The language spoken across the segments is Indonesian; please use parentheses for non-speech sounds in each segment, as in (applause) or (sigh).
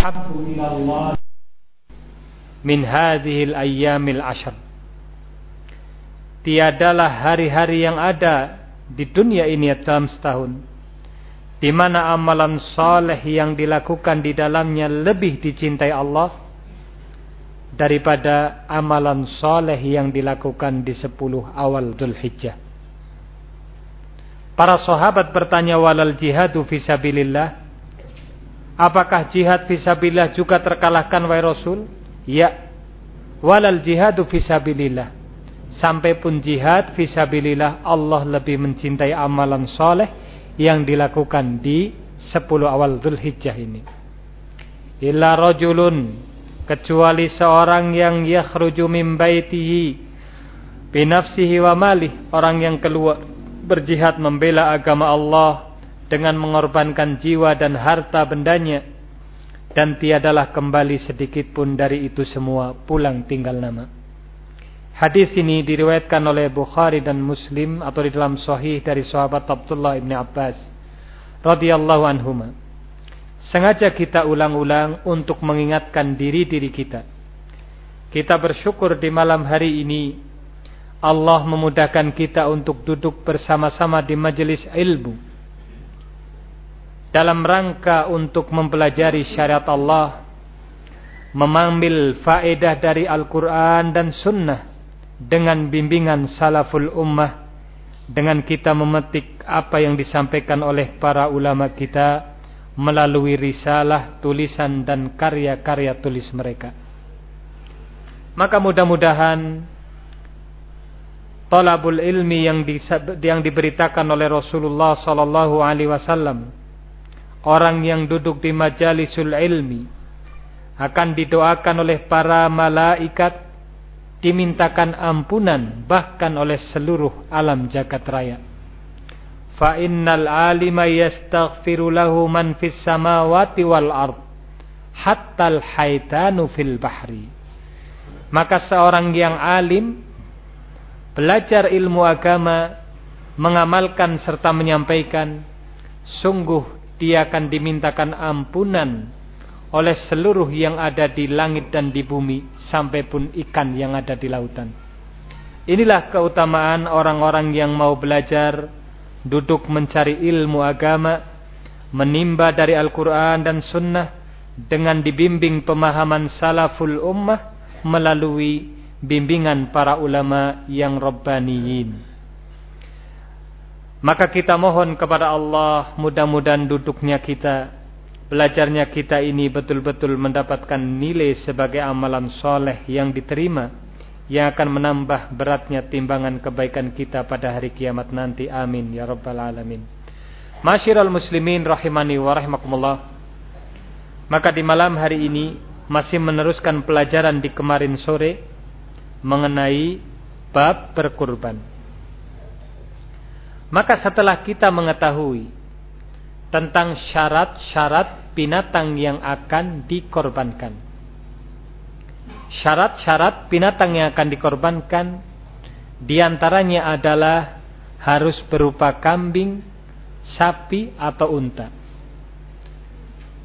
ahabbu ila Allah min hadhil ayyamil ashar. Tiadalah hari-hari yang ada di dunia ini dalam setahun di mana amalan saleh yang dilakukan di dalamnya lebih dicintai Allah daripada amalan saleh yang dilakukan di sepuluh awal Dzulhijjah. Para sahabat bertanya walal jihadu fisabilillah Apakah jihad fisabilillah juga terkalahkan wahai Rasul? Ya. Walal jihadu fisabilillah. Sampai pun jihad fisabilillah Allah lebih mencintai amalan soleh yang dilakukan di 10 awal Zulhijjah ini. Illa rajulun kecuali seorang yang yakhruju min baitihi binafsihi wa malih, orang yang keluar berjihad membela agama Allah dengan mengorbankan jiwa dan harta bendanya dan tiadalah kembali sedikit pun dari itu semua pulang tinggal nama. Hadis ini diriwayatkan oleh Bukhari dan Muslim atau di dalam sahih dari sahabat Abdullah ibn Abbas radhiyallahu anhuma. Sengaja kita ulang-ulang untuk mengingatkan diri-diri kita. Kita bersyukur di malam hari ini Allah memudahkan kita untuk duduk bersama-sama di majelis ilmu dalam rangka untuk mempelajari syariat Allah, mengambil faedah dari Al-Quran dan Sunnah dengan bimbingan salaful ummah, dengan kita memetik apa yang disampaikan oleh para ulama kita melalui risalah, tulisan dan karya-karya tulis mereka. Maka mudah-mudahan talabul ilmi yang, di, yang diberitakan oleh Rasulullah sallallahu alaihi wasallam orang yang duduk di majalisul ilmi akan didoakan oleh para malaikat dimintakan ampunan bahkan oleh seluruh alam jagat raya. Fa innal alima yastaghfiru lahu man fis samawati wal ard hatta al haitanu fil bahri. Maka seorang yang alim belajar ilmu agama mengamalkan serta menyampaikan sungguh dia akan dimintakan ampunan oleh seluruh yang ada di langit dan di bumi sampai pun ikan yang ada di lautan. Inilah keutamaan orang-orang yang mau belajar, duduk mencari ilmu agama, menimba dari Al-Quran dan Sunnah dengan dibimbing pemahaman salaful ummah melalui bimbingan para ulama yang rabbaniyin. Maka kita mohon kepada Allah mudah-mudahan duduknya kita, belajarnya kita ini betul-betul mendapatkan nilai sebagai amalan soleh yang diterima, yang akan menambah beratnya timbangan kebaikan kita pada hari kiamat nanti. Amin ya rabbal alamin. Masyiral muslimin rahimani wa rahimakumullah. Maka di malam hari ini masih meneruskan pelajaran di kemarin sore mengenai bab berkurban. Maka setelah kita mengetahui tentang syarat-syarat binatang yang akan dikorbankan. Syarat-syarat binatang yang akan dikorbankan di antaranya adalah harus berupa kambing, sapi atau unta.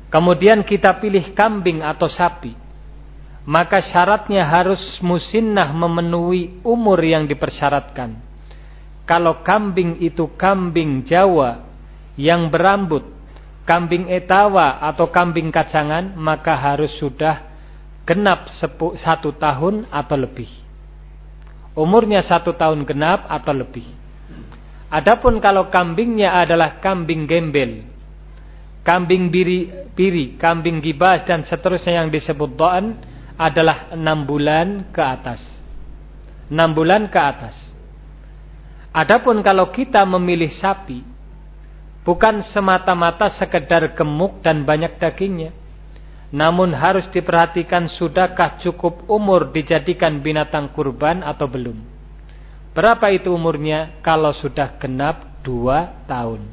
Kemudian kita pilih kambing atau sapi. Maka syaratnya harus musinnah memenuhi umur yang dipersyaratkan kalau kambing itu kambing Jawa yang berambut, kambing etawa atau kambing kacangan, maka harus sudah genap satu tahun atau lebih. Umurnya satu tahun genap atau lebih. Adapun kalau kambingnya adalah kambing gembel, kambing biri, biri, kambing gibas dan seterusnya yang disebut doan adalah enam bulan ke atas. Enam bulan ke atas. Adapun kalau kita memilih sapi, bukan semata-mata sekedar gemuk dan banyak dagingnya, namun harus diperhatikan sudahkah cukup umur dijadikan binatang kurban atau belum. Berapa itu umurnya kalau sudah genap dua tahun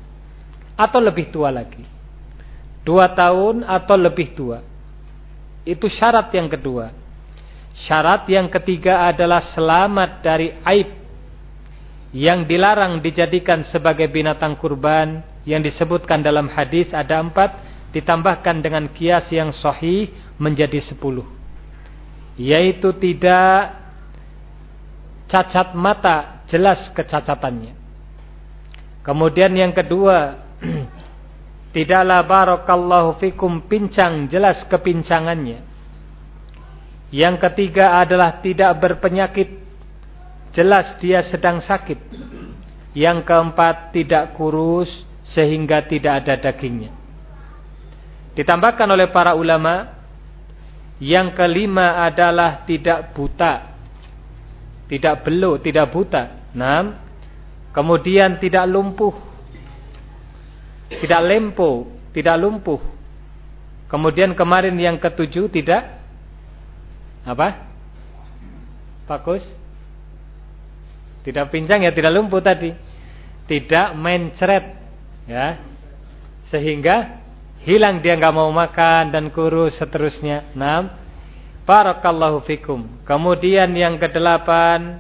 atau lebih tua lagi. Dua tahun atau lebih tua. Itu syarat yang kedua. Syarat yang ketiga adalah selamat dari aib yang dilarang dijadikan sebagai binatang kurban yang disebutkan dalam hadis ada empat ditambahkan dengan kias yang sahih menjadi sepuluh. Yaitu tidak cacat mata, jelas kecacatannya. Kemudian yang kedua, (clears throat) tidaklah barakallahu fikum pincang, jelas kepincangannya. Yang ketiga adalah tidak berpenyakit, jelas dia sedang sakit. Yang keempat tidak kurus sehingga tidak ada dagingnya. Ditambahkan oleh para ulama yang kelima adalah tidak buta. Tidak belu, tidak buta. Enam. Kemudian tidak lumpuh. Tidak lempo, tidak lumpuh. Kemudian kemarin yang ketujuh tidak apa? Bagus. Tidak pincang ya, tidak lumpuh tadi. Tidak mencret ya. Sehingga hilang dia nggak mau makan dan kurus seterusnya. Enam. Barakallahu fikum. Kemudian yang kedelapan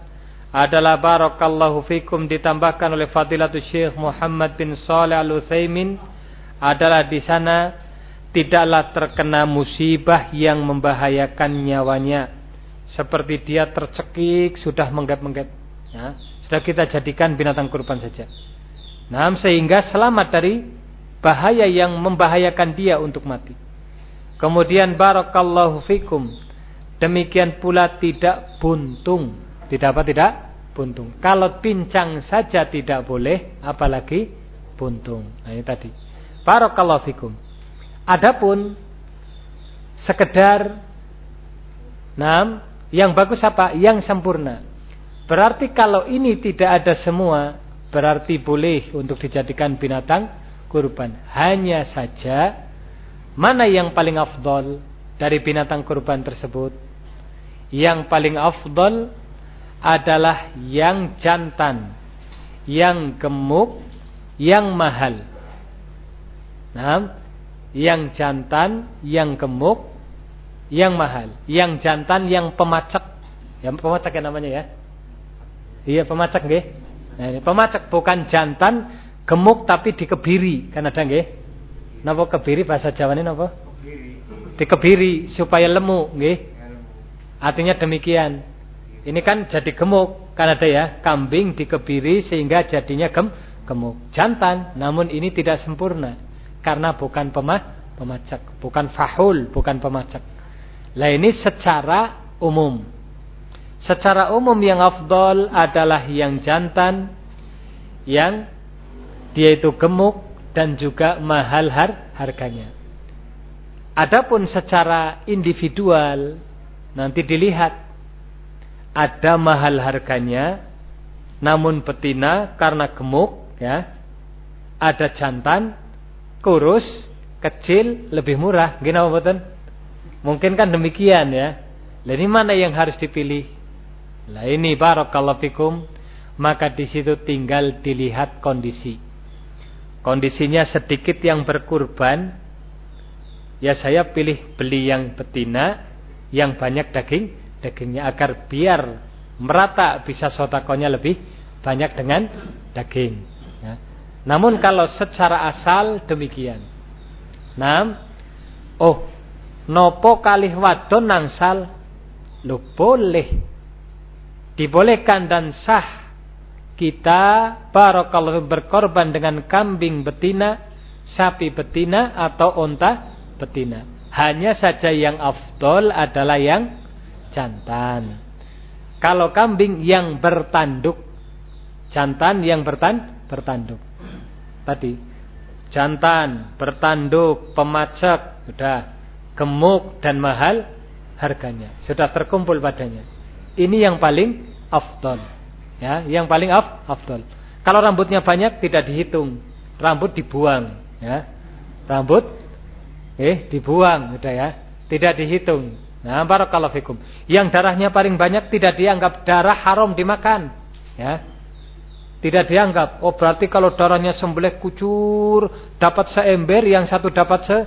adalah barakallahu fikum ditambahkan oleh Fadilatul Syekh Muhammad bin Saleh Al-Utsaimin adalah di sana tidaklah terkena musibah yang membahayakan nyawanya. Seperti dia tercekik sudah menggap-menggap. Ya, sudah kita jadikan binatang kurban saja. Nah, sehingga selamat dari bahaya yang membahayakan dia untuk mati. Kemudian barakallahu fikum. Demikian pula tidak buntung. Tidak apa tidak? Buntung. Kalau pincang saja tidak boleh, apalagi buntung. Nah ini tadi. Barakallahu fikum. Adapun sekedar Nah, yang bagus apa? Yang sempurna. Berarti kalau ini tidak ada semua, berarti boleh untuk dijadikan binatang kurban. Hanya saja mana yang paling afdol dari binatang kurban tersebut? Yang paling afdol adalah yang jantan, yang gemuk, yang mahal. Nah, yang jantan, yang gemuk, yang mahal. Yang jantan, yang pemacak. Yang pemacak ya namanya ya. Iya pemacak nggih. Nah, pemacak bukan jantan Gemuk tapi dikebiri, kan ada nggih? Napa kebiri bahasa Jawa ini napa? Dikebiri supaya lemu, nggih. Artinya demikian. Ini kan jadi gemuk, kan ada ya, kambing dikebiri sehingga jadinya gem gemuk. Jantan, namun ini tidak sempurna karena bukan pemah pemacak, bukan fahul, bukan pemacak. Lah ini secara umum. Secara umum yang afdol adalah yang jantan yang dia itu gemuk dan juga mahal har harganya. Adapun secara individual nanti dilihat ada mahal harganya namun betina karena gemuk ya. Ada jantan kurus, kecil, lebih murah. Apa betul? Mungkin kan demikian ya. Ini mana yang harus dipilih? Lah ini barakallahu fikum, maka di situ tinggal dilihat kondisi kondisinya sedikit yang berkurban, ya saya pilih beli yang betina, yang banyak daging, dagingnya agar biar merata bisa sotakonya lebih banyak dengan daging. Ya. Namun kalau secara asal demikian. Nah, oh, nopo kalih wadon nangsal, lo boleh, dibolehkan dan sah kita barakallahu berkorban dengan kambing betina, sapi betina atau onta betina. Hanya saja yang afdol adalah yang jantan. Kalau kambing yang bertanduk, jantan yang bertan bertanduk. Tadi jantan, bertanduk, pemacak, sudah gemuk dan mahal harganya. Sudah terkumpul padanya. Ini yang paling afdol. Ya, yang paling af, afdol. Kalau rambutnya banyak tidak dihitung, rambut dibuang, ya. Rambut eh dibuang, udah ya. Tidak dihitung. Nah, barakallahu fikum. Yang darahnya paling banyak tidak dianggap darah haram dimakan, ya. Tidak dianggap. Oh, berarti kalau darahnya sembelih kucur, dapat seember, yang satu dapat se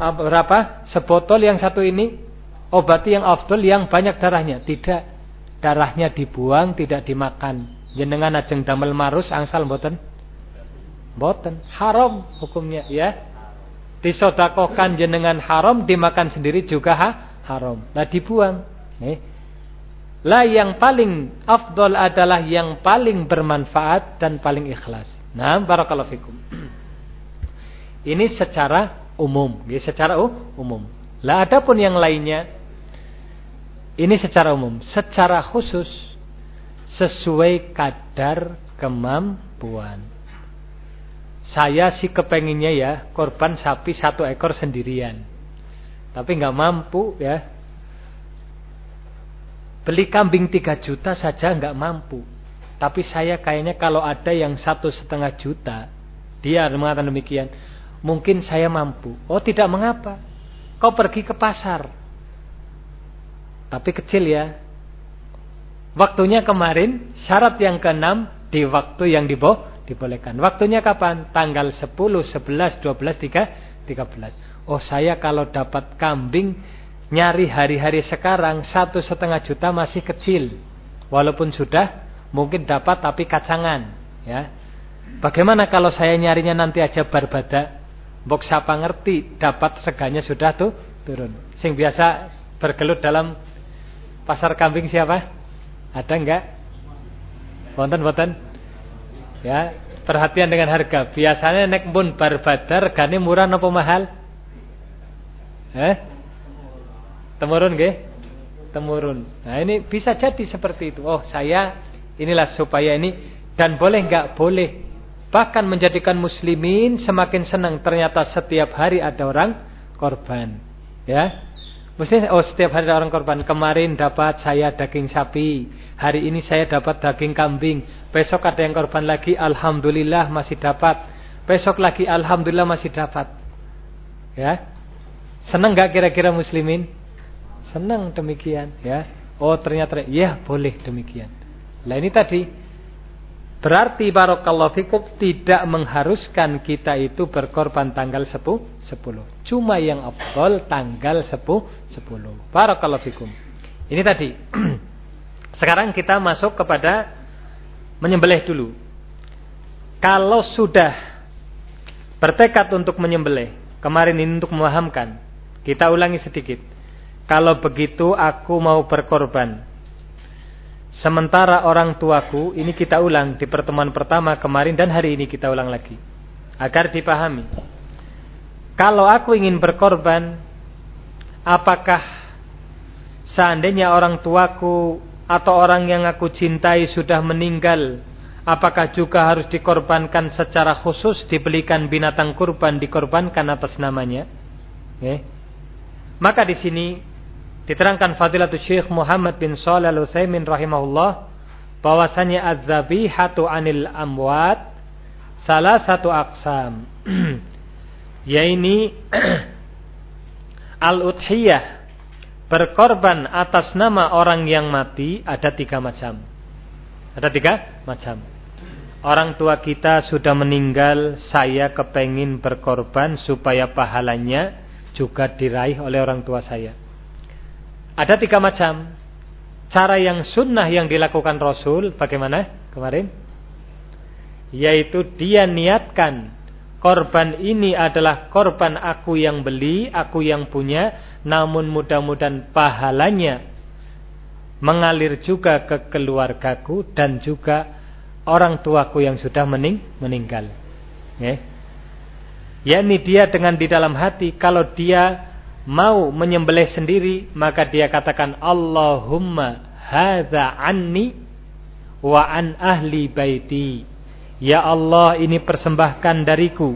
berapa? Sebotol yang satu ini. Oh, yang afdol yang banyak darahnya. Tidak darahnya dibuang tidak dimakan jenengan ajeng damel marus angsal mboten mboten haram hukumnya ya disodakokan jenengan haram, dimakan sendiri juga ha, haram. Nah dibuang. Nih. Lah yang paling afdol adalah yang paling bermanfaat dan paling ikhlas. Nah, barakallahu fikum. Ini secara umum, ya, secara umum. Lah adapun yang lainnya ini secara umum, secara khusus sesuai kadar kemampuan. Saya sih kepenginnya ya korban sapi satu ekor sendirian. Tapi nggak mampu ya. Beli kambing 3 juta saja nggak mampu. Tapi saya kayaknya kalau ada yang satu setengah juta, dia mengatakan demikian, mungkin saya mampu. Oh tidak mengapa. Kau pergi ke pasar. Tapi kecil ya. Waktunya kemarin, syarat yang keenam di waktu yang dibo dibolehkan. Waktunya kapan? Tanggal 10, 11, 12, 3, 13. Oh saya kalau dapat kambing nyari hari-hari sekarang satu setengah juta masih kecil. Walaupun sudah mungkin dapat tapi kacangan. Ya. Bagaimana kalau saya nyarinya nanti aja barbada? Bok siapa ngerti dapat seganya sudah tuh turun. Sing biasa bergelut dalam pasar kambing siapa? Ada enggak? Wonten wonten? Ya, perhatian dengan harga. Biasanya nek pun bar badar murah napa mahal? Eh? Temurun nggih? Temurun. Nah, ini bisa jadi seperti itu. Oh, saya inilah supaya ini dan boleh enggak? Boleh. Bahkan menjadikan muslimin semakin senang ternyata setiap hari ada orang korban. Ya. Mesti oh setiap hari orang korban. Kemarin dapat saya daging sapi. Hari ini saya dapat daging kambing. Besok ada yang korban lagi. Alhamdulillah masih dapat. Besok lagi Alhamdulillah masih dapat. Ya. Senang gak kira-kira muslimin? Senang demikian. Ya. Oh ternyata ya boleh demikian. Nah ini tadi Berarti barokallahu fikum tidak mengharuskan kita itu berkorban tanggal 10 10. Cuma yang afdol tanggal 10 10. Barakallahu fikum. Ini tadi. (clears throat) Sekarang kita masuk kepada menyembelih dulu. Kalau sudah bertekad untuk menyembelih, kemarin ini untuk memahamkan, kita ulangi sedikit. Kalau begitu aku mau berkorban Sementara orang tuaku, ini kita ulang di pertemuan pertama kemarin dan hari ini kita ulang lagi. Agar dipahami. Kalau aku ingin berkorban, apakah seandainya orang tuaku atau orang yang aku cintai sudah meninggal, apakah juga harus dikorbankan secara khusus, dibelikan binatang kurban, dikorbankan atas namanya? Okay. Maka di sini Diterangkan Fadilatul Syekh Muhammad bin Shalih Al-Utsaimin rahimahullah bahwasanya az-zabihatu 'anil amwat salah satu aksam (clears throat) yaitu (clears throat) al-udhiyah berkorban atas nama orang yang mati ada tiga macam. Ada tiga macam. Orang tua kita sudah meninggal, saya kepengin berkorban supaya pahalanya juga diraih oleh orang tua saya. Ada tiga macam. Cara yang sunnah yang dilakukan Rasul bagaimana kemarin? Yaitu dia niatkan korban ini adalah korban aku yang beli, aku yang punya, namun mudah-mudahan pahalanya mengalir juga ke keluargaku dan juga orang tuaku yang sudah mening meninggal. Ya. Yakni dia dengan di dalam hati kalau dia mau menyembelih sendiri maka dia katakan Allahumma hadza anni wa an ahli baiti. Ya Allah ini persembahkan dariku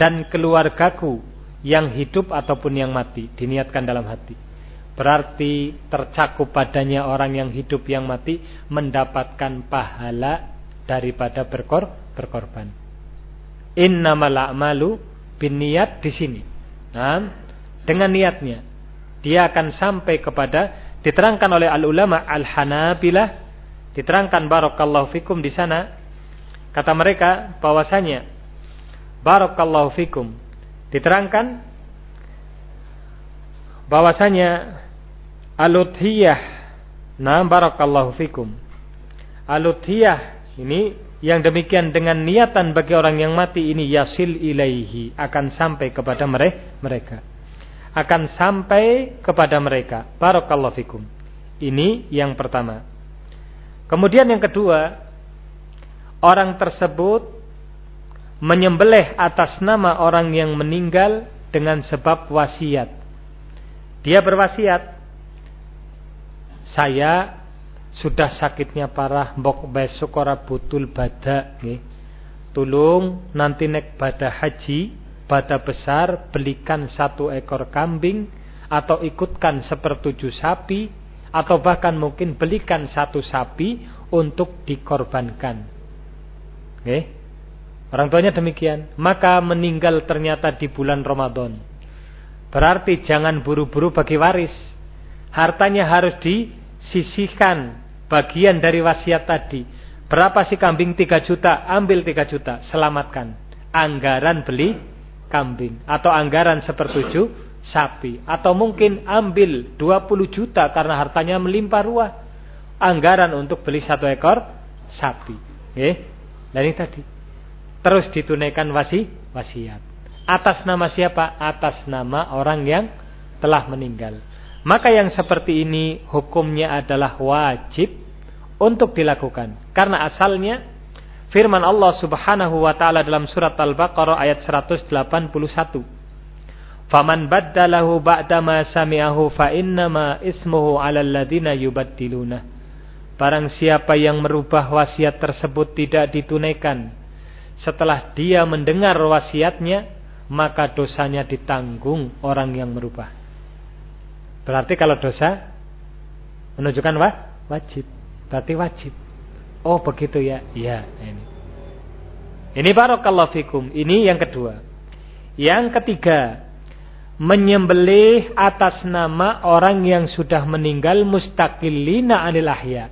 dan keluargaku yang hidup ataupun yang mati diniatkan dalam hati. Berarti tercakup padanya orang yang hidup yang mati mendapatkan pahala daripada berkor berkorban. Innamal a'malu niat di sini. Nah dengan niatnya dia akan sampai kepada diterangkan oleh al ulama al hanabilah diterangkan barakallahu fikum di sana. Kata mereka bahwasanya barakallahu fikum diterangkan bahwasanya al-udhiyah nah barakallahu fikum al-udhiyah ini yang demikian dengan niatan bagi orang yang mati ini yasil ilaihi akan sampai kepada mereka akan sampai kepada mereka. Barakallahu fikum. Ini yang pertama. Kemudian yang kedua orang tersebut menyembelih atas nama orang yang meninggal dengan sebab wasiat. Dia berwasiat saya sudah sakitnya parah mbok besok ora butul bada nggih. Tulung nanti nek bada haji bada besar belikan satu ekor kambing atau ikutkan sepertujuh sapi atau bahkan mungkin belikan satu sapi untuk dikorbankan. Nggih orang tuanya demikian. Maka meninggal ternyata di bulan Ramadan. Berarti jangan buru-buru bagi waris. Hartanya harus disisihkan bagian dari wasiat tadi. Berapa sih kambing? 3 juta? Ambil 3 juta, selamatkan. Anggaran beli kambing. Atau anggaran sepertujuh sapi. Atau mungkin ambil 20 juta karena hartanya melimpah ruah. Anggaran untuk beli satu ekor sapi. Eh, dan ini tadi. Terus ditunaikan wasi, wasiat. Atas nama siapa? Atas nama orang yang telah meninggal. Maka yang seperti ini hukumnya adalah wajib untuk dilakukan. Karena asalnya firman Allah Subhanahu wa taala dalam surat Al-Baqarah ayat 181. Faman baddalahu ba'da ma sami'ahu fa innama ismuhu 'alal ladzina yubaddiluna. Barang siapa yang merubah wasiat tersebut tidak ditunaikan setelah dia mendengar wasiatnya, maka dosanya ditanggung orang yang merubah. Berarti kalau dosa menunjukkan wah, wajib. Berarti wajib. Oh begitu ya. Iya ini. Ini barakallahu fikum. Ini yang kedua. Yang ketiga, menyembelih atas nama orang yang sudah meninggal mustaqillina anil ahya.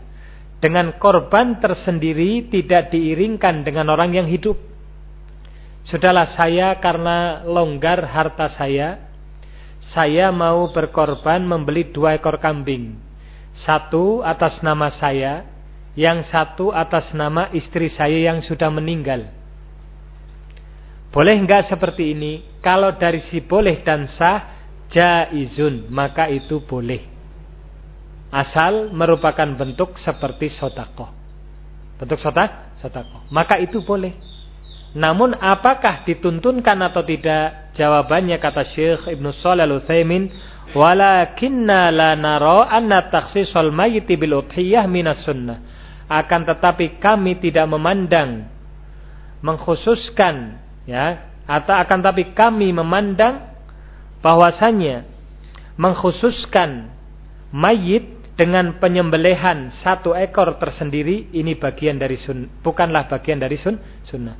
Dengan korban tersendiri tidak diiringkan dengan orang yang hidup. Sudahlah saya karena longgar harta saya, saya mau berkorban membeli dua ekor kambing. Satu atas nama saya, yang satu atas nama istri saya yang sudah meninggal. Boleh enggak seperti ini? Kalau dari si boleh dan sah, jaizun, maka itu boleh. Asal merupakan bentuk seperti sotakoh. Bentuk sotak, sotakoh. Maka itu boleh. Namun apakah dituntunkan atau tidak? Jawabannya kata Syekh Ibnu Shalih Al-Utsaimin, "Walakinna la nara anna takhsisal mayyit bil udhiyah minas sunnah." Akan tetapi kami tidak memandang mengkhususkan ya, atau akan tapi kami memandang bahwasanya mengkhususkan mayit dengan penyembelihan satu ekor tersendiri ini bagian dari sun, bukanlah bagian dari sun, sunnah.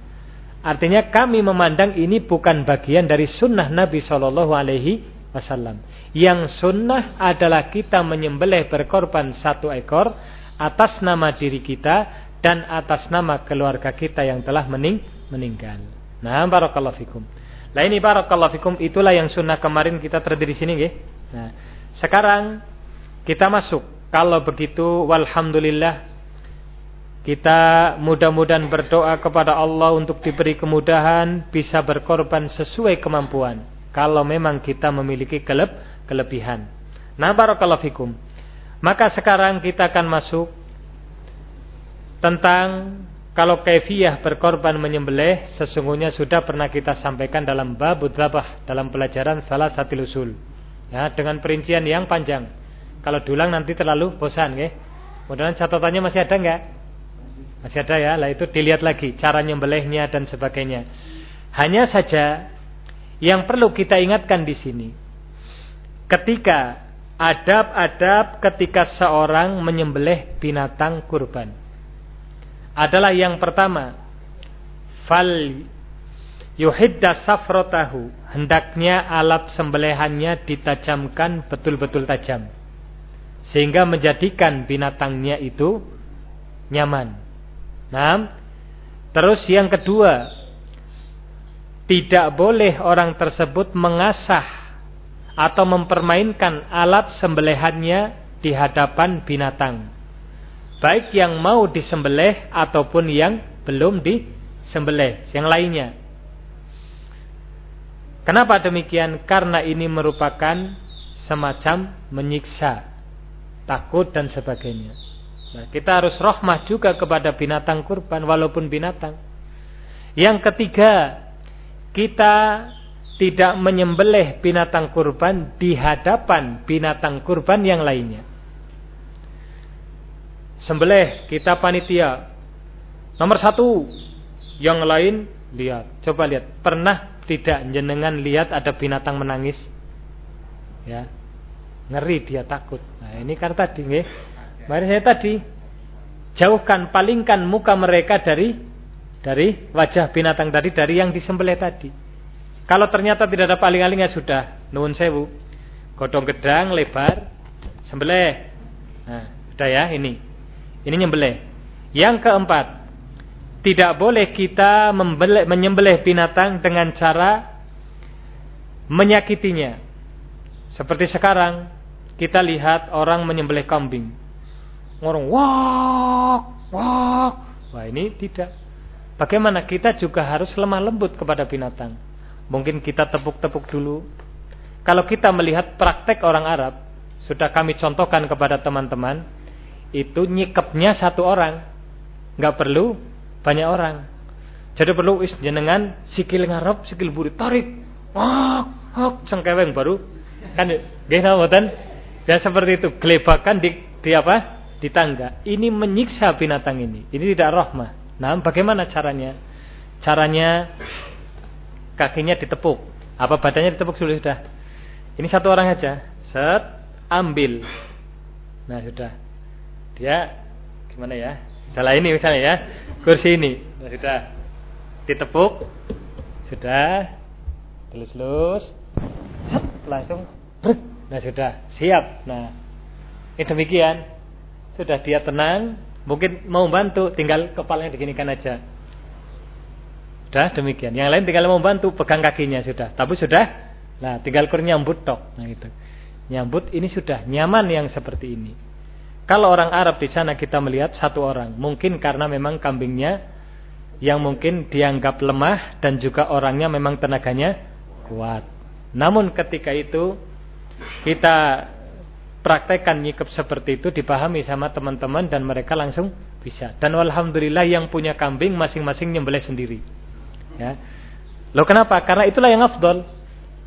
Artinya kami memandang ini bukan bagian dari sunnah Nabi Shallallahu Alaihi Wasallam. Yang sunnah adalah kita menyembelih berkorban satu ekor atas nama diri kita dan atas nama keluarga kita yang telah mening meninggal. Nah, barakallahu fikum. Nah ini barakallahu fikum itulah yang sunnah kemarin kita terdiri sini, ya. Nah, sekarang kita masuk. Kalau begitu, walhamdulillah kita mudah-mudahan berdoa kepada Allah untuk diberi kemudahan bisa berkorban sesuai kemampuan. Kalau memang kita memiliki keleb kelebihan. Nah barakallahu fikum. Maka sekarang kita akan masuk tentang kalau kaifiyah berkorban menyembelih sesungguhnya sudah pernah kita sampaikan dalam bab dzabah dalam pelajaran salah satu usul. Ya, dengan perincian yang panjang. Kalau dulang nanti terlalu bosan, ya. Mudah-mudahan catatannya masih ada enggak? Masih ada ya, lah itu dilihat lagi cara nyembelihnya dan sebagainya. Hanya saja yang perlu kita ingatkan di sini, ketika adab-adab ketika seorang menyembelih binatang kurban. Adalah yang pertama, fal yuhidda safrotahu. Hendaknya alat sembelihannya ditajamkan betul-betul tajam sehingga menjadikan binatangnya itu nyaman. Nah, terus yang kedua, tidak boleh orang tersebut mengasah atau mempermainkan alat sembelihannya di hadapan binatang. Baik yang mau disembelih ataupun yang belum disembelih, yang lainnya. Kenapa demikian? Karena ini merupakan semacam menyiksa, takut dan sebagainya. Nah, kita harus rahmah juga kepada binatang kurban walaupun binatang. Yang ketiga, kita tidak menyembelih binatang kurban di hadapan binatang kurban yang lainnya. Sembelih kita panitia. Nomor satu, yang lain lihat. Coba lihat, pernah tidak jenengan lihat ada binatang menangis? Ya, ngeri dia takut. Nah ini kan tadi, nggih. Mari saya tadi jauhkan, palingkan muka mereka dari dari wajah binatang tadi, dari yang disembelih tadi. Kalau ternyata tidak ada paling-palingnya sudah, nuwun sewu. Godong gedang lebar, sembelih. Nah, sudah ya ini. Ini nyembelih. Yang keempat, tidak boleh kita membelih, menyembelih binatang dengan cara menyakitinya. Seperti sekarang kita lihat orang menyembelih kambing ngorong wak wak wah ini tidak bagaimana kita juga harus lemah lembut kepada binatang mungkin kita tepuk-tepuk dulu kalau kita melihat praktek orang Arab sudah kami contohkan kepada teman-teman itu nyikapnya satu orang nggak perlu banyak orang jadi perlu jenengan sikil ngarep sikil buri tarik wak wak sengkeweng baru kan gimana ya seperti itu gelebakan di, di apa di tangga. Ini menyiksa binatang ini. Ini tidak rahmah. Nah, bagaimana caranya? Caranya kakinya ditepuk. Apa badannya ditepuk dulu sudah. Ini satu orang aja. Set, ambil. Nah, sudah. Dia gimana ya? Salah ini misalnya ya. Kursi ini. Nah, sudah. Ditepuk. Sudah. Telus-telus. Set, langsung. Nah, sudah. Siap. Nah, ini demikian sudah dia tenang, mungkin mau bantu, tinggal kepalanya diginikan aja. Sudah demikian. Yang lain tinggal mau bantu, pegang kakinya sudah. Tapi sudah, nah tinggal kur nyambut tok. Nah itu. Nyambut ini sudah nyaman yang seperti ini. Kalau orang Arab di sana kita melihat satu orang, mungkin karena memang kambingnya yang mungkin dianggap lemah dan juga orangnya memang tenaganya kuat. Namun ketika itu kita praktekkan nyikap seperti itu dipahami sama teman-teman dan mereka langsung bisa. Dan alhamdulillah yang punya kambing masing-masing nyembelih sendiri. Ya. Loh kenapa? Karena itulah yang afdol.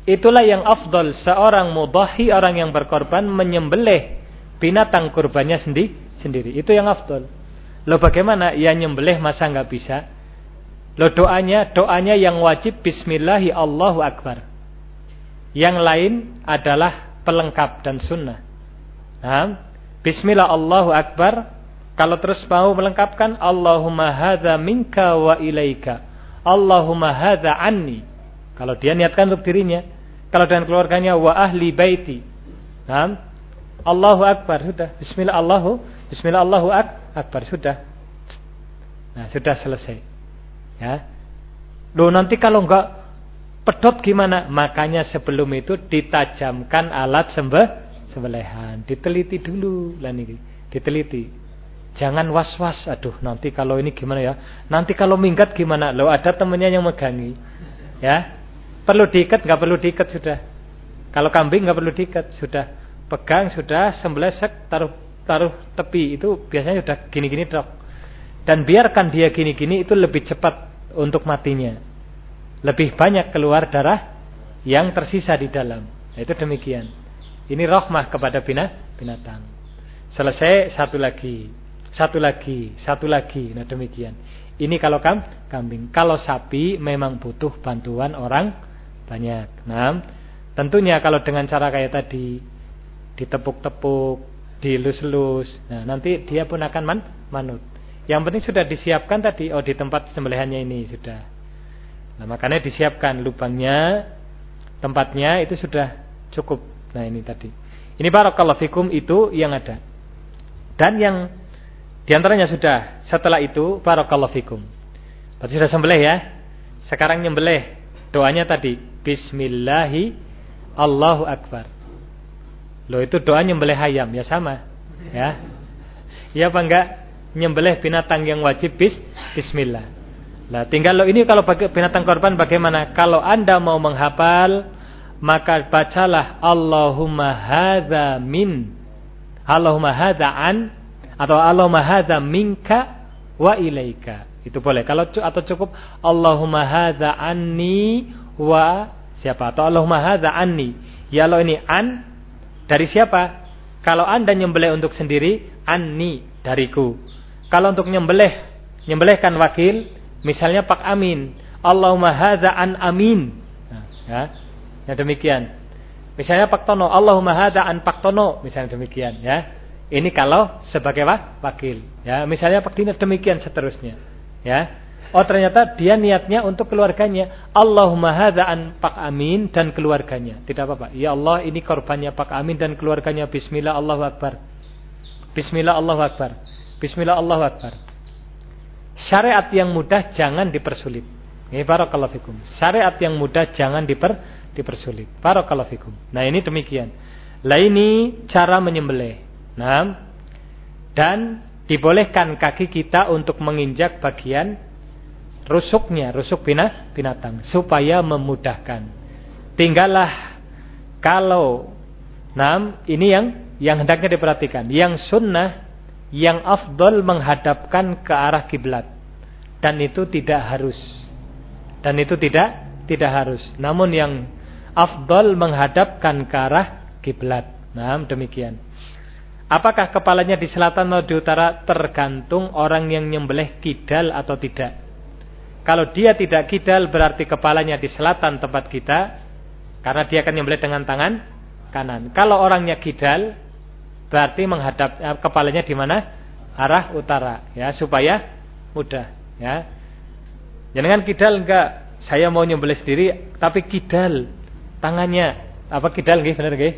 Itulah yang afdol seorang mudahi orang yang berkorban menyembelih binatang kurbannya sendiri sendiri. Itu yang afdol. Loh bagaimana? Ya nyembelih masa nggak bisa? Loh doanya, doanya yang wajib Bismillahi Allahu Akbar. Yang lain adalah pelengkap dan sunnah. Nah, Bismillah Allahu Akbar. Kalau terus mau melengkapkan Allahumma hadza minka wa ilaika. Allahumma hadza anni. Kalau dia niatkan untuk dirinya, kalau dengan keluarganya wa ahli baiti. Nah, Allahu Akbar sudah. Bismillah Allahu, Bismillah Allahu Akbar sudah. Nah, sudah selesai. Ya. Loh nanti kalau enggak pedot gimana? Makanya sebelum itu ditajamkan alat sembah sembelihan. Diteliti dulu lah nih, diteliti. Jangan was-was, aduh nanti kalau ini gimana ya? Nanti kalau minggat gimana? Lo ada temennya yang megangi. Ya. Perlu diikat nggak perlu diikat sudah. Kalau kambing nggak perlu diikat, sudah. Pegang sudah sembelih taruh taruh tepi itu biasanya sudah gini-gini dok. Dan biarkan dia gini-gini itu lebih cepat untuk matinya. Lebih banyak keluar darah yang tersisa di dalam. Nah, itu demikian. Ini rahmah kepada binatang. Selesai satu lagi, satu lagi, satu lagi. Nah demikian. Ini kalau kam, kambing. Kalau sapi memang butuh bantuan orang banyak. Nah, tentunya kalau dengan cara kayak tadi ditepuk-tepuk, dilus-lus. Nah, nanti dia pun akan man, manut. Yang penting sudah disiapkan tadi, oh di tempat sembelihannya ini sudah. Nah, makanya disiapkan lubangnya, tempatnya itu sudah cukup. Nah ini tadi. Ini barakallahu fikum itu yang ada. Dan yang di antaranya sudah. Setelah itu barakallahu fikum. Berarti sudah sembelih ya. Sekarang nyembelih. Doanya tadi. Bismillahi Allahu Akbar. Loh itu doa nyembelih ayam. Ya sama. Ya. Ya apa enggak? nyembelih binatang yang wajib bis, bismillah. Nah, tinggal lo ini kalau pakai binatang korban bagaimana? Kalau Anda mau menghafal, maka bacalah Allahumma hadza min Allahumma hadza an atau Allahumma hadza minka wa ilaika. Itu boleh. Kalau atau cukup Allahumma hadza anni wa siapa? Atau Allahumma hadza anni. Ya Allah ini an dari siapa? Kalau Anda nyembelih untuk sendiri, anni dariku. Kalau untuk nyembelih, nyembelihkan wakil, misalnya Pak Amin, Allahumma hadza an amin. Nah, ya. Ya demikian. Misalnya Pak Tono, Allahumma hadza an Pak Tono, misalnya demikian, ya. Ini kalau sebagai wakil, ya. Misalnya Pak demikian seterusnya, ya. Oh ternyata dia niatnya untuk keluarganya. Allahumma hadza an Pak Amin dan keluarganya. Tidak apa-apa. Ya Allah ini korbannya Pak Amin dan keluarganya. Bismillah Allahu Akbar. Bismillah Allahu Akbar. Bismillah Allahu Akbar. Syariat yang mudah jangan dipersulit. Ini barakallahu fikum. Syariat yang mudah jangan diper dipersulit. Barakallahu fikum. Nah, ini demikian. Lah ini cara menyembelih. Nah, dan dibolehkan kaki kita untuk menginjak bagian rusuknya, rusuk binatang supaya memudahkan. Tinggallah kalau nam ini yang yang hendaknya diperhatikan. Yang sunnah yang afdol menghadapkan ke arah kiblat. Dan itu tidak harus. Dan itu tidak tidak harus. Namun yang afdol menghadapkan ke arah kiblat. Nah demikian apakah kepalanya di selatan atau di utara tergantung orang yang nyembelih kidal atau tidak kalau dia tidak kidal berarti kepalanya di selatan tempat kita karena dia akan nyembelih dengan tangan kanan kalau orangnya kidal berarti menghadap eh, kepalanya di mana? Arah utara ya supaya mudah ya. Jangan kidal enggak saya mau nyembelih sendiri tapi kidal tangannya apa kidal nggih benar nggih?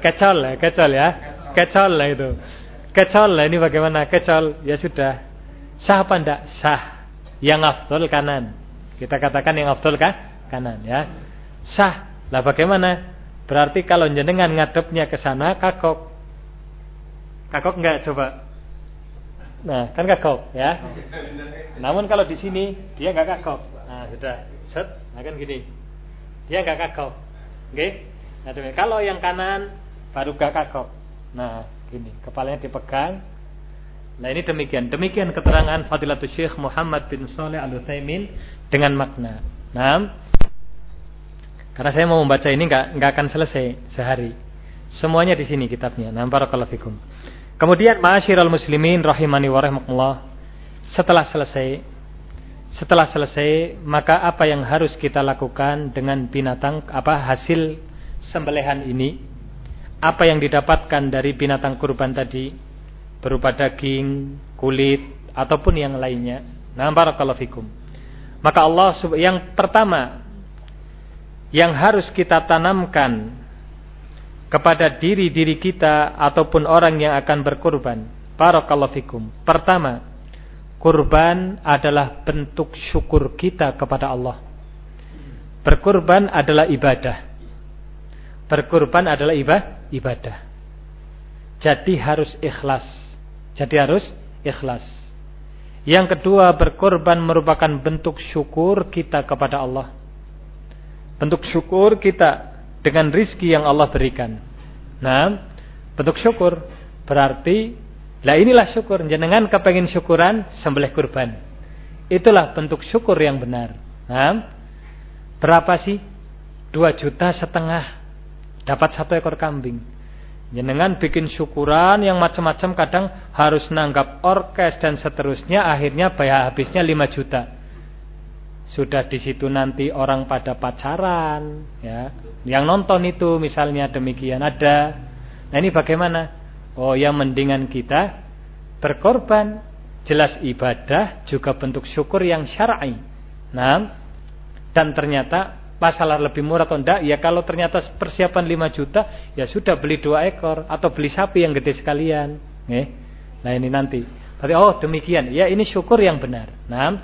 Kecol ya, kecol ya. Kecol lah itu. Kecol lah ini bagaimana? Kecol ya sudah. Sah apa enggak? Sah. Yang afdol kanan. Kita katakan yang afdol kah? Kanan ya. Sah. Lah bagaimana? Berarti kalau jenengan ngadepnya ke sana kakok. Kakok enggak coba? Nah, kan kakok ya. Namun kalau di sini dia enggak kakok. Nah, sudah. Set, nah kan gini. Dia enggak kakok. Oke? Nah, kalau yang kanan baru enggak kakok. Nah, gini, kepalanya dipegang. Nah, ini demikian. Demikian keterangan Fadilatul Syekh Muhammad bin Saleh Al-Utsaimin dengan makna. Nah, karena saya mau membaca ini nggak nggak akan selesai sehari. Semuanya di sini kitabnya. Nah, barakallahu fikum. Kemudian ma'asyiral muslimin rahimani wa rahimakumullah. Setelah selesai setelah selesai, maka apa yang harus kita lakukan dengan binatang apa hasil sembelihan ini? Apa yang didapatkan dari binatang kurban tadi berupa daging, kulit ataupun yang lainnya. Nah, barakallahu fikum. Maka Allah yang pertama yang harus kita tanamkan kepada diri-diri kita ataupun orang yang akan berkurban. Barakallahu fikum. Pertama, kurban adalah bentuk syukur kita kepada Allah. Berkurban adalah ibadah. Berkurban adalah ibadah. Jadi harus ikhlas. Jadi harus ikhlas. Yang kedua, berkorban merupakan bentuk syukur kita kepada Allah bentuk syukur kita dengan rizki yang Allah berikan. Nah, bentuk syukur berarti lah inilah syukur. Jenengan kepengen syukuran sembelih kurban. Itulah bentuk syukur yang benar. Nah, berapa sih? Dua juta setengah dapat satu ekor kambing. Jenengan bikin syukuran yang macam-macam kadang harus nanggap orkes dan seterusnya akhirnya bayar habisnya 5 juta. Sudah di situ nanti orang pada pacaran ya. Yang nonton itu misalnya demikian ada. Nah ini bagaimana? Oh yang mendingan kita berkorban. Jelas ibadah juga bentuk syukur yang syar'i. Nah dan ternyata masalah lebih murah atau enggak ya kalau ternyata persiapan 5 juta ya sudah beli dua ekor atau beli sapi yang gede sekalian eh? nah ini nanti berarti oh demikian ya ini syukur yang benar nah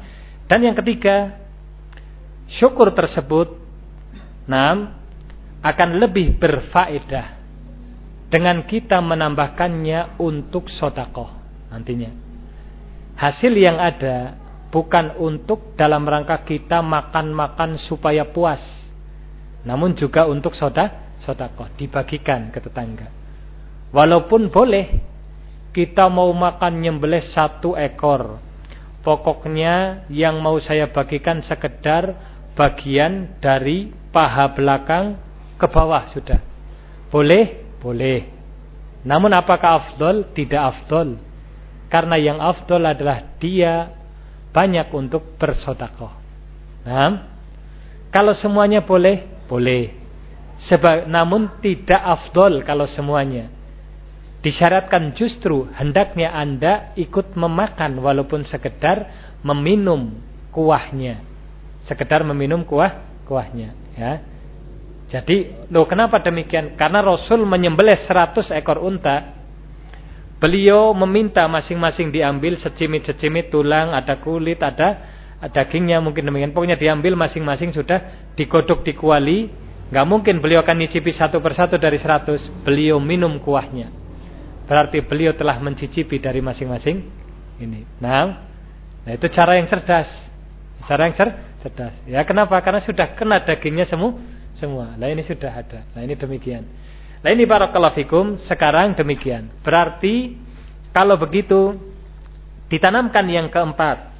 dan yang ketiga syukur tersebut nam akan lebih berfaedah dengan kita menambahkannya untuk sodakoh. nantinya. Hasil yang ada bukan untuk dalam rangka kita makan-makan supaya puas. Namun juga untuk soda, sodakoh. Dibagikan ke tetangga. Walaupun boleh kita mau makan nyembelih satu ekor. Pokoknya yang mau saya bagikan sekedar bagian dari paha belakang ke bawah sudah. Boleh? Boleh. Namun apakah afdol? Tidak afdol. Karena yang afdol adalah dia banyak untuk bersodakoh. Nah, kalau semuanya boleh, boleh. Sebab, namun tidak afdol kalau semuanya. Disyaratkan justru hendaknya Anda ikut memakan walaupun sekedar meminum kuahnya. Sekedar meminum kuah kuahnya, ya. Jadi, loh kenapa demikian? Karena Rasul menyembelih 100 ekor unta. Beliau meminta masing-masing diambil secimit-secimit tulang, ada kulit, ada dagingnya mungkin demikian. Pokoknya diambil masing-masing sudah digodok di kuali. Gak mungkin beliau akan nyicipi satu persatu dari 100. Beliau minum kuahnya. Berarti beliau telah mencicipi dari masing-masing ini. Nah, nah itu cara yang cerdas. Cara yang cer cerdas. Ya kenapa? Karena sudah kena dagingnya semua. Semua. Nah ini sudah ada. Nah ini demikian. Nah ini fikum. Sekarang demikian. Berarti kalau begitu ditanamkan yang keempat.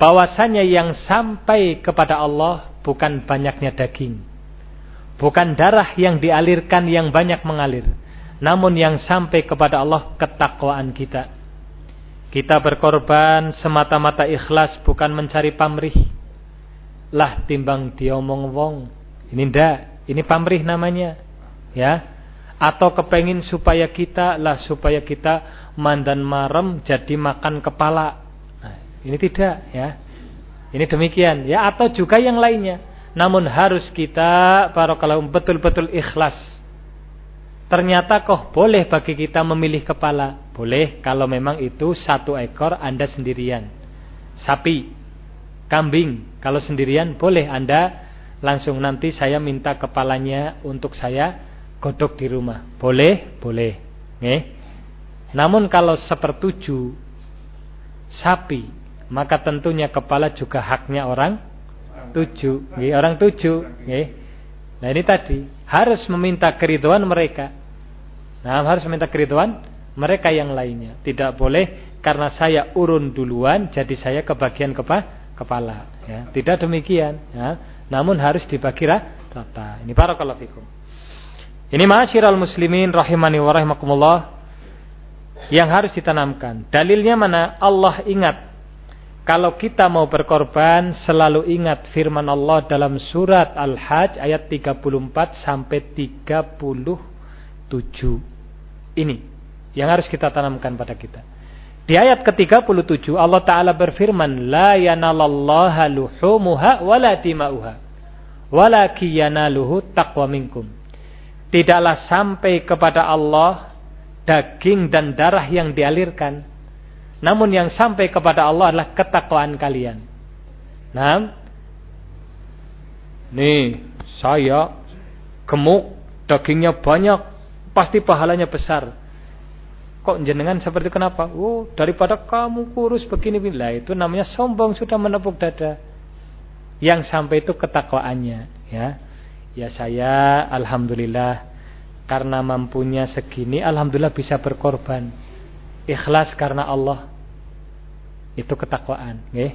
Bahwasanya yang sampai kepada Allah bukan banyaknya daging. Bukan darah yang dialirkan yang banyak mengalir namun yang sampai kepada Allah ketakwaan kita. Kita berkorban semata-mata ikhlas bukan mencari pamrih. Lah timbang diomong wong. Ini ndak, ini pamrih namanya. Ya. Atau kepengin supaya kita lah supaya kita mandan marem jadi makan kepala. Nah, ini tidak ya. Ini demikian ya atau juga yang lainnya. Namun harus kita para kalau betul-betul ikhlas Ternyata kok boleh bagi kita memilih kepala. Boleh kalau memang itu satu ekor Anda sendirian. Sapi, kambing, kalau sendirian boleh Anda langsung nanti saya minta kepalanya untuk saya godok di rumah. Boleh? Boleh. Nih. Namun kalau sepertuju sapi, maka tentunya kepala juga haknya orang tujuh. Nih, orang tujuh. Nih. Nah ini tadi harus meminta keriduan mereka. Nah, harus minta keriduan mereka yang lainnya. Tidak boleh karena saya urun duluan jadi saya kebagian kepa kepala ya. Tidak demikian ya. Namun harus dibagi rata. Ini barakallahu fikum. Ini masyiral muslimin rahimani wa rahimakumullah yang harus ditanamkan. Dalilnya mana? Allah ingat kalau kita mau berkorban selalu ingat firman Allah dalam surat Al-Hajj ayat 34 sampai 37. Ini yang harus kita tanamkan pada kita. Di ayat ke-37 Allah taala berfirman, "La yanalallaha luhumuha wala timauha, walaki yanaluhu taqwa minkum." Tidaklah sampai kepada Allah daging dan darah yang dialirkan, namun yang sampai kepada Allah adalah ketakwaan kalian. Nah, nih saya gemuk, dagingnya banyak, pasti pahalanya besar. Kok jenengan seperti kenapa? Oh, daripada kamu kurus begini lah itu namanya sombong sudah menepuk dada. Yang sampai itu ketakwaannya, ya. Ya saya alhamdulillah karena mampunya segini alhamdulillah bisa berkorban. Ikhlas karena Allah. Itu ketakwaan, nggih.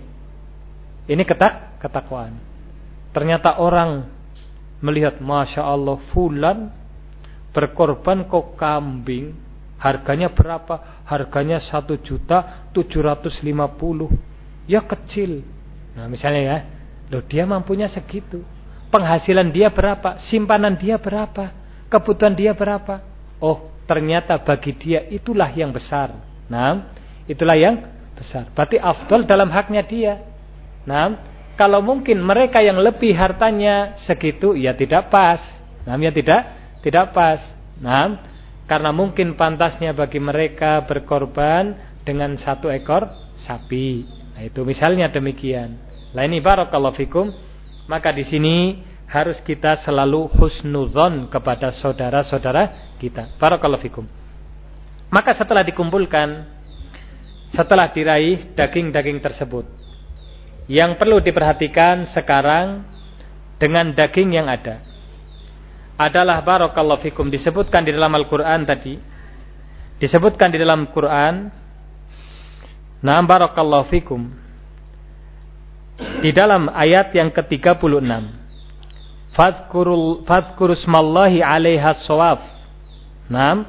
Ini ketak ketakwaan. Ternyata orang melihat Masya Allah fulan berkorban kok kambing harganya berapa harganya satu juta tujuh ratus lima puluh ya kecil nah misalnya ya loh dia mampunya segitu penghasilan dia berapa simpanan dia berapa kebutuhan dia berapa oh ternyata bagi dia itulah yang besar nah itulah yang besar berarti afdol dalam haknya dia nah kalau mungkin mereka yang lebih hartanya segitu ya tidak pas nah ya tidak tidak pas. Nah, karena mungkin pantasnya bagi mereka berkorban dengan satu ekor sapi. Nah, itu misalnya demikian. Nah, ini barakallahu fikum. Maka di sini harus kita selalu husnuzon kepada saudara-saudara kita. Barakallahu fikum. Maka setelah dikumpulkan setelah diraih daging-daging tersebut. Yang perlu diperhatikan sekarang dengan daging yang ada adalah barakallahu fikum disebutkan di dalam Al-Qur'an tadi. Disebutkan di dalam Quran Nah barakallahu fikum di dalam ayat yang ke-36. Fadhkurul fadhkurusmallahi 'alaiha shawaf. Naam.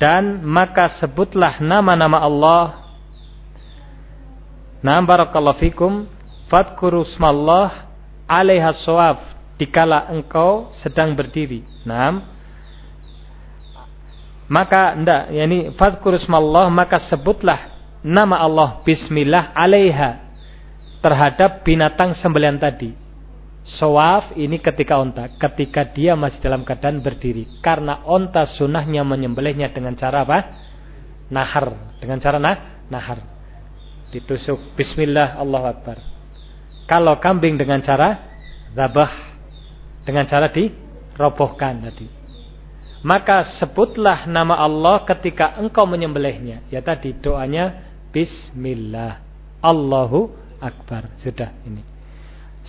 Dan maka sebutlah nama-nama Allah. Naam barakallahu fikum. Fadhkuru smallah 'alaiha shawaf dikala engkau sedang berdiri. Naam. Maka ndak yakni fadhkuru smallah maka sebutlah nama Allah. Bismillah 'alaiha terhadap binatang sembelian tadi. Sawaf ini ketika onta, ketika dia masih dalam keadaan berdiri. Karena onta sunnahnya menyembelihnya dengan cara apa? Nahar. Dengan cara nah, nahar ditusuk bismillah Allah Akbar. Kalau kambing dengan cara zabah dengan cara dirobohkan tadi. Maka sebutlah nama Allah ketika engkau menyembelihnya. Ya tadi doanya bismillah. Allahu Akbar. Sudah ini.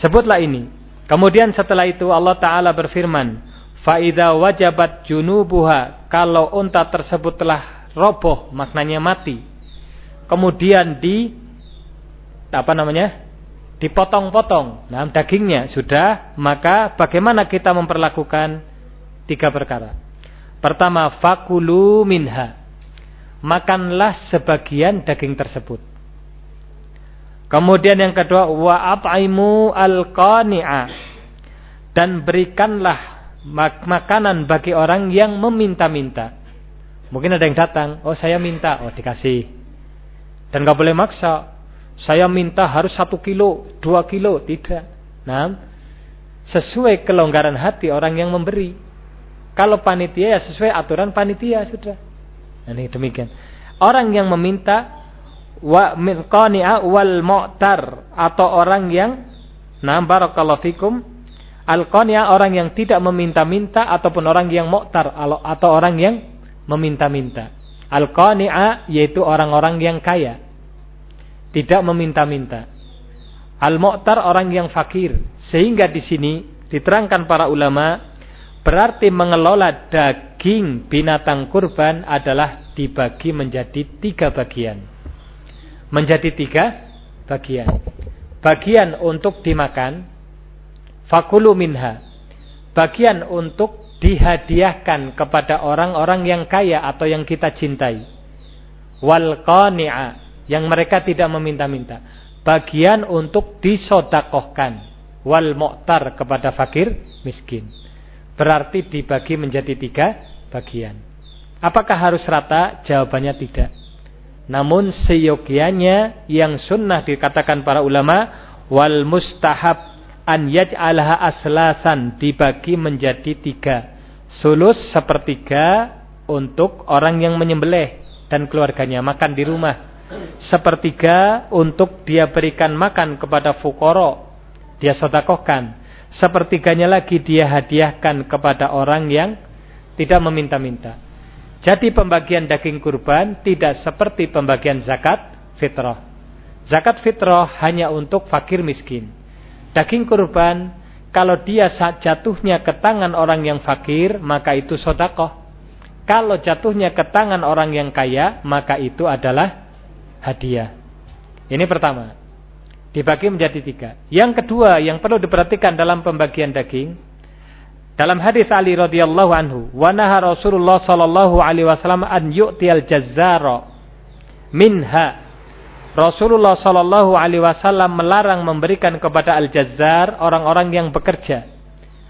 Sebutlah ini. Kemudian setelah itu Allah Ta'ala berfirman. Fa'idha wajabat junubuha. Kalau unta tersebut telah roboh. Maknanya mati kemudian di apa namanya? dipotong-potong. Nah, dagingnya sudah, maka bagaimana kita memperlakukan tiga perkara? Pertama, fakulu minha. Makanlah sebagian daging tersebut. Kemudian yang kedua, wa at'imu al-qani'a. Dan berikanlah makanan bagi orang yang meminta-minta. Mungkin ada yang datang, oh saya minta, oh dikasih. Dan nggak boleh maksa. Saya minta harus satu kilo, dua kilo, tidak. Nah, sesuai kelonggaran hati orang yang memberi. Kalau panitia ya sesuai aturan panitia sudah. Nah, ini demikian. Orang yang meminta wa min qani'a wal mu'tar atau orang yang nah barakallahu fikum al qani'a orang yang tidak meminta-minta ataupun orang yang mu'tar atau orang yang meminta-minta. Al qani'a yaitu orang-orang yang kaya tidak meminta-minta. Al-mu'tar orang yang fakir. Sehingga di sini diterangkan para ulama berarti mengelola daging binatang kurban adalah dibagi menjadi tiga bagian. Menjadi tiga bagian. Bagian untuk dimakan, fakulu minha. Bagian untuk dihadiahkan kepada orang-orang yang kaya atau yang kita cintai. Wal qani'a yang mereka tidak meminta-minta. Bagian untuk disodakohkan. Wal mu'tar kepada fakir miskin. Berarti dibagi menjadi tiga bagian. Apakah harus rata? Jawabannya tidak. Namun seyogianya yang sunnah dikatakan para ulama wal mustahab an yaj'alaha aslasan dibagi menjadi tiga. Sulus sepertiga untuk orang yang menyembelih dan keluarganya makan di rumah Sepertiga untuk dia berikan makan kepada fukoro. Dia sodakohkan. Sepertiganya lagi dia hadiahkan kepada orang yang tidak meminta-minta. Jadi pembagian daging kurban tidak seperti pembagian zakat fitrah. Zakat fitrah hanya untuk fakir miskin. Daging kurban kalau dia saat jatuhnya ke tangan orang yang fakir maka itu sodakoh. Kalau jatuhnya ke tangan orang yang kaya maka itu adalah hadiah. Ini pertama. Dibagi menjadi tiga. Yang kedua yang perlu diperhatikan dalam pembagian daging. Dalam hadis Ali radhiyallahu anhu, wa naha Rasulullah sallallahu alaihi wasallam an yu'tiyal jazzara minha. Rasulullah sallallahu alaihi wasallam melarang memberikan kepada al-jazzar orang-orang yang bekerja.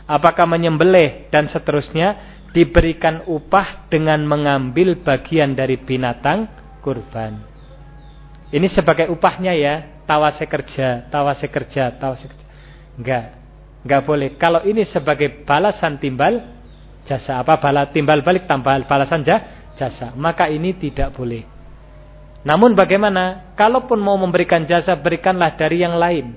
Apakah menyembelih dan seterusnya diberikan upah dengan mengambil bagian dari binatang kurban. Ini sebagai upahnya ya, tawase kerja, tawase kerja, tawase kerja. Enggak. Enggak boleh. Kalau ini sebagai balasan timbal jasa apa bala timbal balik tambah balasan jasa, maka ini tidak boleh. Namun bagaimana? Kalaupun mau memberikan jasa, berikanlah dari yang lain.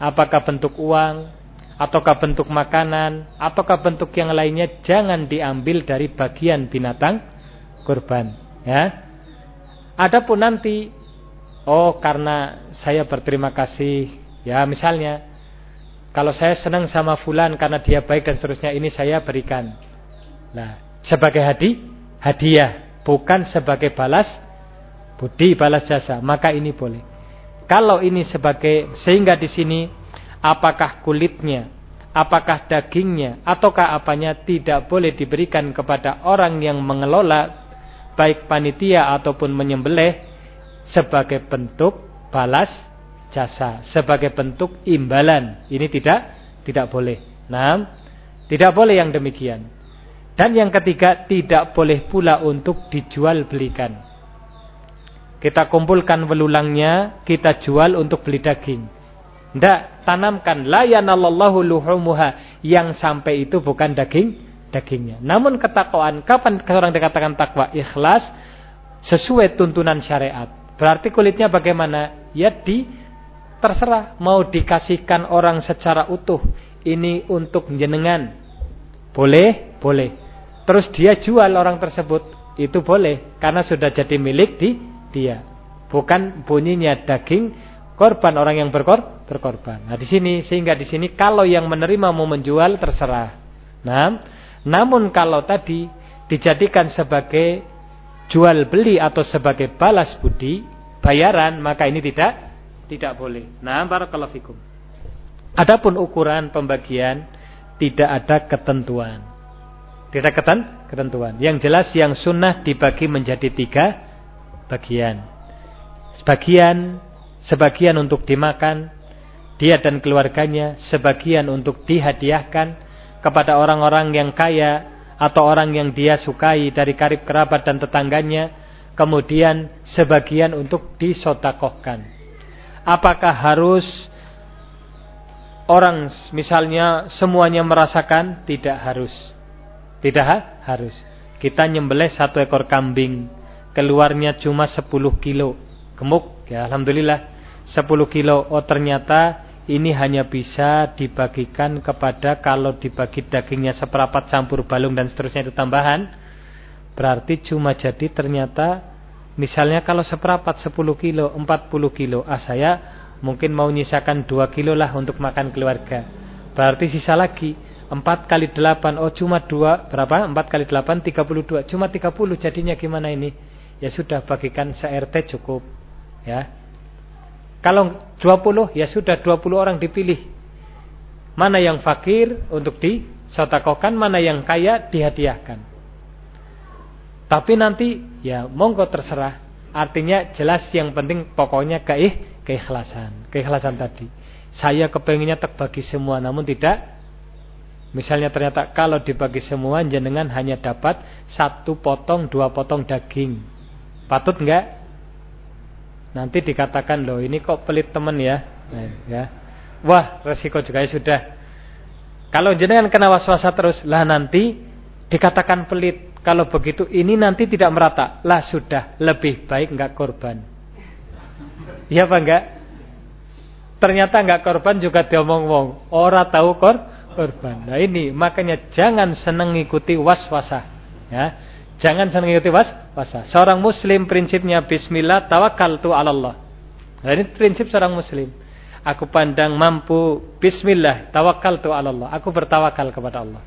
Apakah bentuk uang, ataukah bentuk makanan, ataukah bentuk yang lainnya, jangan diambil dari bagian binatang kurban. Ya. Adapun nanti oh karena saya berterima kasih ya misalnya kalau saya senang sama fulan karena dia baik dan seterusnya ini saya berikan. Nah sebagai hadi hadiah bukan sebagai balas budi balas jasa. Maka ini boleh. Kalau ini sebagai sehingga di sini apakah kulitnya apakah dagingnya ataukah apanya tidak boleh diberikan kepada orang yang mengelola baik panitia ataupun menyembelih sebagai bentuk balas jasa, sebagai bentuk imbalan. Ini tidak tidak boleh. Nah, tidak boleh yang demikian. Dan yang ketiga, tidak boleh pula untuk dijual belikan. Kita kumpulkan welulangnya, kita jual untuk beli daging. Tidak, tanamkan la yanallahu luhumuha yang sampai itu bukan daging dagingnya. Namun ketakwaan, kapan seorang dikatakan takwa? Ikhlas sesuai tuntunan syariat. Berarti kulitnya bagaimana? Ya di terserah mau dikasihkan orang secara utuh. Ini untuk jenengan. Boleh? Boleh. Terus dia jual orang tersebut. Itu boleh karena sudah jadi milik di dia. Bukan bunyinya daging korban orang yang berkor berkorban. Nah, di sini sehingga di sini kalau yang menerima mau menjual terserah. Nah, namun kalau tadi dijadikan sebagai jual beli atau sebagai balas budi, bayaran, maka ini tidak tidak boleh. Nah, barakallahu fikum. Adapun ukuran pembagian tidak ada ketentuan. Tidak keten, ketentuan. Yang jelas yang sunnah dibagi menjadi tiga bagian. Sebagian sebagian untuk dimakan dia dan keluarganya, sebagian untuk dihadiahkan kepada orang-orang yang kaya atau orang yang dia sukai dari karib kerabat dan tetangganya kemudian sebagian untuk disotakohkan. Apakah harus orang misalnya semuanya merasakan? Tidak harus. Tidak harus. Kita nyembelih satu ekor kambing, keluarnya cuma 10 kilo. Gemuk, ya Alhamdulillah. 10 kilo, oh ternyata ini hanya bisa dibagikan kepada kalau dibagi dagingnya seperapat campur balung dan seterusnya itu tambahan Berarti cuma jadi ternyata misalnya kalau seperapat 10 kilo, 40 kilo. Ah saya mungkin mau nyisakan 2 kilo lah untuk makan keluarga. Berarti sisa lagi 4 kali 8. Oh cuma 2 berapa? 4 kali 8 32. Cuma 30 jadinya gimana ini? Ya sudah bagikan se-RT cukup. Ya. Kalau 20 ya sudah 20 orang dipilih. Mana yang fakir untuk disotakokan, mana yang kaya dihadiahkan. Tapi nanti ya monggo terserah. Artinya jelas yang penting pokoknya keih, keikhlasan. Keikhlasan tadi. Saya kepenginnya tak bagi semua namun tidak. Misalnya ternyata kalau dibagi semua jenengan hanya dapat satu potong, dua potong daging. Patut enggak? Nanti dikatakan loh ini kok pelit teman ya. Nah, ya. Wah resiko juga ya sudah. Kalau jenengan kena was-wasa terus lah nanti dikatakan pelit kalau begitu ini nanti tidak merata. Lah sudah lebih baik enggak korban. Iya apa enggak? Ternyata enggak korban juga diomong-omong. Orang tahu kor korban. Nah ini makanya jangan seneng ikuti was-wasah. Ya. Jangan seneng ikuti was-wasah. Seorang muslim prinsipnya bismillah tawakal tu Allah. Nah ini prinsip seorang muslim. Aku pandang mampu bismillah tawakal tu Allah. Aku bertawakal kepada Allah.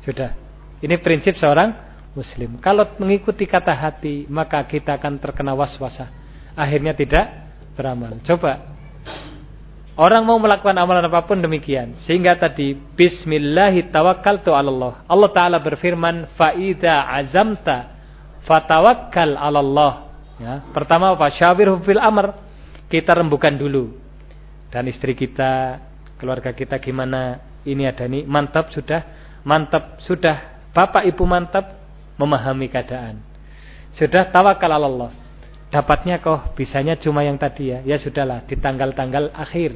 Sudah. Ini prinsip seorang muslim. Kalau mengikuti kata hati, maka kita akan terkena was-wasah. Akhirnya tidak beramal. Coba. Orang mau melakukan amalan apa pun demikian. Sehingga tadi bismillahi 'alallah. Allah taala berfirman, "Fa azamta fatawakkal 'alallah." Ya, pertama apa? Syawirhum fil amr. Kita rembukan dulu. Dan istri kita, keluarga kita gimana? Ini ada nih, mantap sudah. Mantap sudah. Bapak Ibu mantap, memahami keadaan. Sudah tawakal Allah. Dapatnya kok bisanya cuma yang tadi ya. Ya sudahlah di tanggal-tanggal akhir.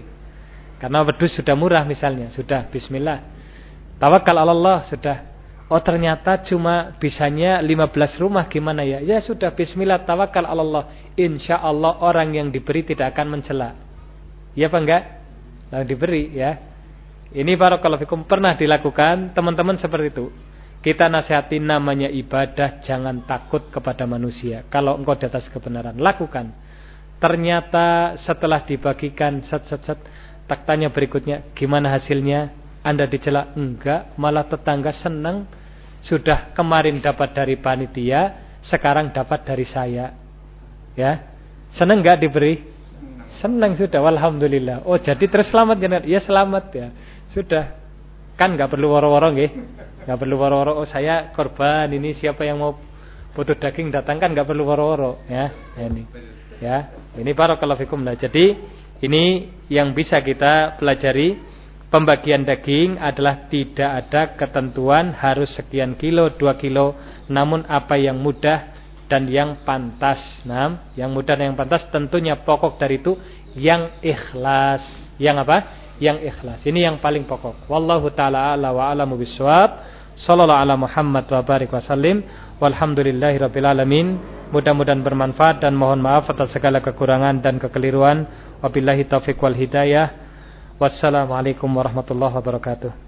Karena wedus sudah murah misalnya, sudah bismillah. Tawakal Allah sudah. Oh ternyata cuma bisanya 15 rumah gimana ya? Ya sudah bismillah tawakal Allah. Insya Allah orang yang diberi tidak akan mencela. Ya apa enggak? Lalu diberi ya. Ini barakallahu pernah dilakukan teman-teman seperti itu. Kita nasihati namanya ibadah jangan takut kepada manusia. Kalau engkau di atas kebenaran, lakukan. Ternyata setelah dibagikan set set set tak tanya berikutnya gimana hasilnya? Anda dicela enggak, malah tetangga senang sudah kemarin dapat dari panitia, sekarang dapat dari saya. Ya. Senang enggak diberi? Senang sudah, alhamdulillah. Oh, jadi terus selamat ya? Ya selamat ya. Sudah. Kan enggak perlu woro-woro nggih. Enggak perlu woro-woro. Oh, saya korban ini siapa yang mau butuh daging datang kan enggak perlu woro-woro ya. Ini. Ya, ini barakallahu fikum lah. Jadi ini yang bisa kita pelajari pembagian daging adalah tidak ada ketentuan harus sekian kilo, dua kilo, namun apa yang mudah dan yang pantas. Nah, yang mudah dan yang pantas tentunya pokok dari itu yang ikhlas. Yang apa? Yang ikhlas. Ini yang paling pokok. Wallahu taala ala wa alamu bisawab. Sallallahu ala Muhammad wa barik wa sallim. Walhamdulillahirabbil alamin. Mudah-mudahan bermanfaat dan mohon maaf atas segala kekurangan dan kekeliruan. Wabillahi taufiq wal hidayah. Wassalamualaikum warahmatullahi wabarakatuh.